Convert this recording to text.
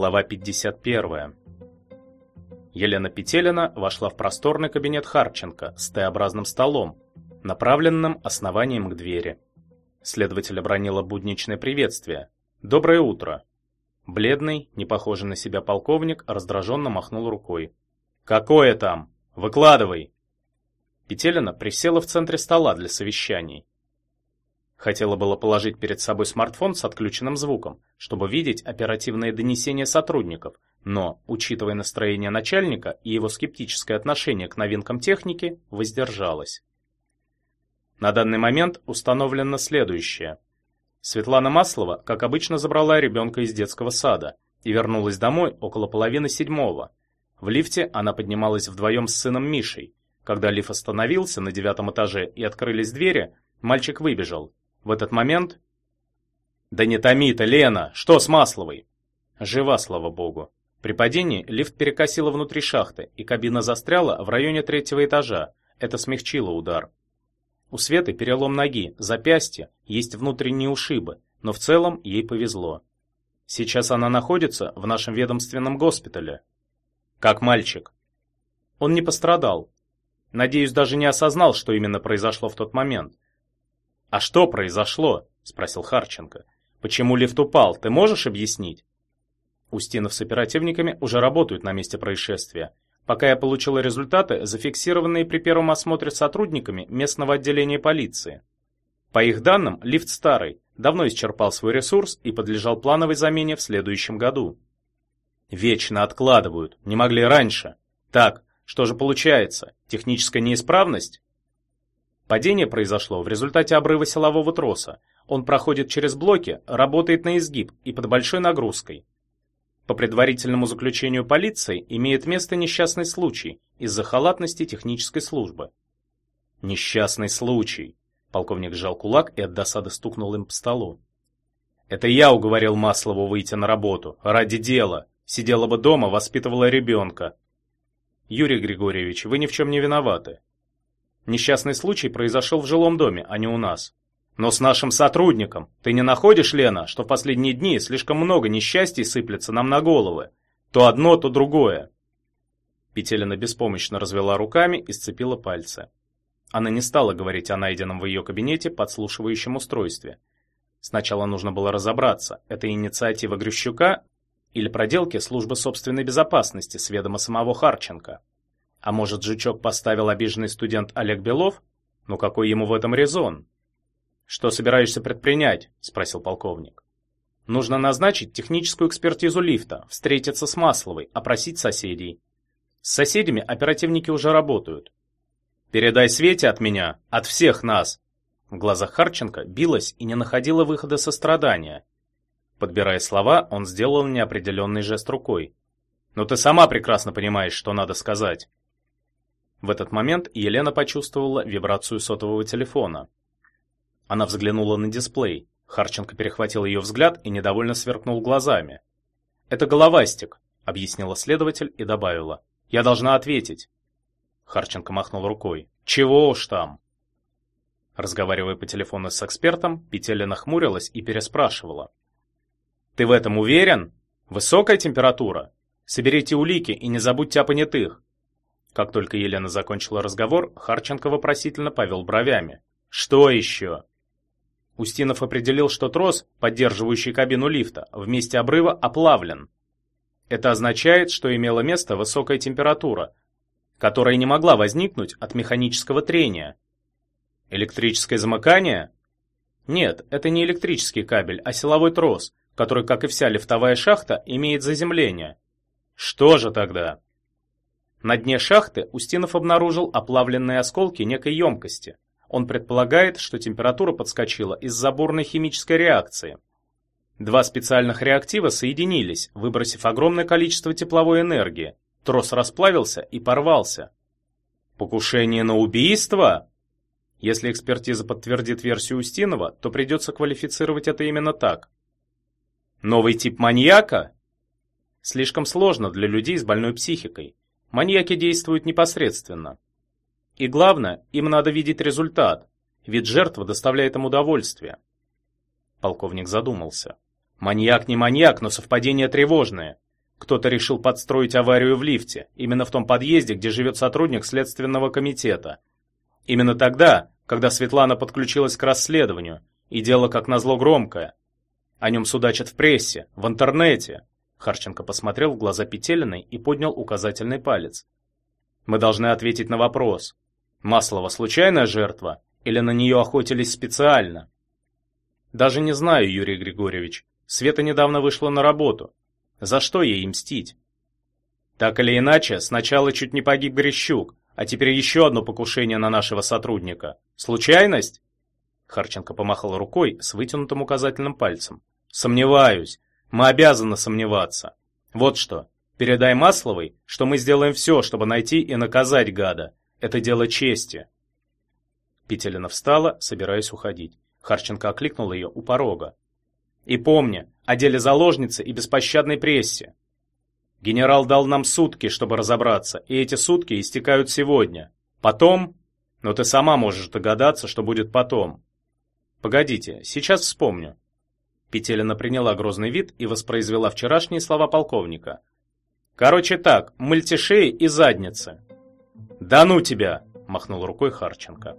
Глава 51. Елена Петелина вошла в просторный кабинет Харченко с Т-образным столом, направленным основанием к двери. Следователь обронила будничное приветствие. «Доброе утро!» Бледный, не похожий на себя полковник, раздраженно махнул рукой. «Какое там? Выкладывай!» Петелина присела в центре стола для совещаний. Хотела было положить перед собой смартфон с отключенным звуком, чтобы видеть оперативные донесения сотрудников, но, учитывая настроение начальника и его скептическое отношение к новинкам техники, воздержалась. На данный момент установлено следующее. Светлана Маслова, как обычно, забрала ребенка из детского сада и вернулась домой около половины седьмого. В лифте она поднималась вдвоем с сыном Мишей. Когда лифт остановился на девятом этаже и открылись двери, мальчик выбежал, в этот момент... «Да не томи ты, Лена! Что с Масловой?» Жива, слава богу. При падении лифт перекосило внутри шахты, и кабина застряла в районе третьего этажа. Это смягчило удар. У Светы перелом ноги, запястья, есть внутренние ушибы, но в целом ей повезло. Сейчас она находится в нашем ведомственном госпитале. Как мальчик. Он не пострадал. Надеюсь, даже не осознал, что именно произошло в тот момент. «А что произошло?» – спросил Харченко. «Почему лифт упал, ты можешь объяснить?» Устинов с оперативниками уже работают на месте происшествия. Пока я получил результаты, зафиксированные при первом осмотре сотрудниками местного отделения полиции. По их данным, лифт старый, давно исчерпал свой ресурс и подлежал плановой замене в следующем году. Вечно откладывают, не могли раньше. Так, что же получается? Техническая неисправность? Падение произошло в результате обрыва силового троса. Он проходит через блоки, работает на изгиб и под большой нагрузкой. По предварительному заключению полиции имеет место несчастный случай из-за халатности технической службы. Несчастный случай. Полковник сжал кулак и от досады стукнул им по столу. Это я уговорил Маслову выйти на работу. Ради дела. Сидела бы дома, воспитывала ребенка. Юрий Григорьевич, вы ни в чем не виноваты. Несчастный случай произошел в жилом доме, а не у нас. Но с нашим сотрудником. Ты не находишь, Лена, что в последние дни слишком много несчастий сыплется нам на головы? То одно, то другое. Петелина беспомощно развела руками и сцепила пальцы. Она не стала говорить о найденном в ее кабинете подслушивающем устройстве. Сначала нужно было разобраться, это инициатива Грющука или проделки службы собственной безопасности с ведома самого Харченко. А может, жучок поставил обиженный студент Олег Белов? Ну какой ему в этом резон? Что собираешься предпринять? спросил полковник. Нужно назначить техническую экспертизу лифта, встретиться с Масловой, опросить соседей. С соседями оперативники уже работают. Передай Свете от меня, от всех нас. В глазах Харченко билась и не находила выхода сострадания. Подбирая слова, он сделал неопределенный жест рукой. Но ты сама прекрасно понимаешь, что надо сказать. В этот момент Елена почувствовала вибрацию сотового телефона. Она взглянула на дисплей. Харченко перехватил ее взгляд и недовольно сверкнул глазами. «Это головастик», — объяснила следователь и добавила. «Я должна ответить». Харченко махнул рукой. «Чего уж там?» Разговаривая по телефону с экспертом, Петеля хмурилась и переспрашивала. «Ты в этом уверен? Высокая температура? Соберите улики и не забудьте о понятых. Как только Елена закончила разговор, Харченко вопросительно повел бровями. «Что еще?» Устинов определил, что трос, поддерживающий кабину лифта, в месте обрыва оплавлен. Это означает, что имела место высокая температура, которая не могла возникнуть от механического трения. Электрическое замыкание? Нет, это не электрический кабель, а силовой трос, который, как и вся лифтовая шахта, имеет заземление. Что же тогда? На дне шахты Устинов обнаружил оплавленные осколки некой емкости. Он предполагает, что температура подскочила из-за бурной химической реакции. Два специальных реактива соединились, выбросив огромное количество тепловой энергии. Трос расплавился и порвался. Покушение на убийство? Если экспертиза подтвердит версию Устинова, то придется квалифицировать это именно так. Новый тип маньяка? Слишком сложно для людей с больной психикой. Маньяки действуют непосредственно. И главное, им надо видеть результат, ведь жертва доставляет им удовольствие. Полковник задумался. Маньяк не маньяк, но совпадение тревожное. Кто-то решил подстроить аварию в лифте, именно в том подъезде, где живет сотрудник Следственного комитета. Именно тогда, когда Светлана подключилась к расследованию, и дело, как назло, громкое. О нем судачат в прессе, в интернете. Харченко посмотрел в глаза Петелиной и поднял указательный палец. Мы должны ответить на вопрос. Маслова случайная жертва или на нее охотились специально? Даже не знаю, Юрий Григорьевич. Света недавно вышла на работу. За что ей мстить? Так или иначе, сначала чуть не погиб Грищук, а теперь еще одно покушение на нашего сотрудника. Случайность? Харченко помахал рукой с вытянутым указательным пальцем. Сомневаюсь. Мы обязаны сомневаться. Вот что. Передай Масловой, что мы сделаем все, чтобы найти и наказать гада. Это дело чести. Петелина встала, собираясь уходить. Харченко окликнул ее у порога. И помни о деле заложницы и беспощадной прессе. Генерал дал нам сутки, чтобы разобраться, и эти сутки истекают сегодня. Потом... Но ты сама можешь догадаться, что будет потом. Погодите, сейчас вспомню. Петелина приняла грозный вид и воспроизвела вчерашние слова полковника. Короче так, мальтишеи и задницы. Да ну тебя, махнул рукой Харченко.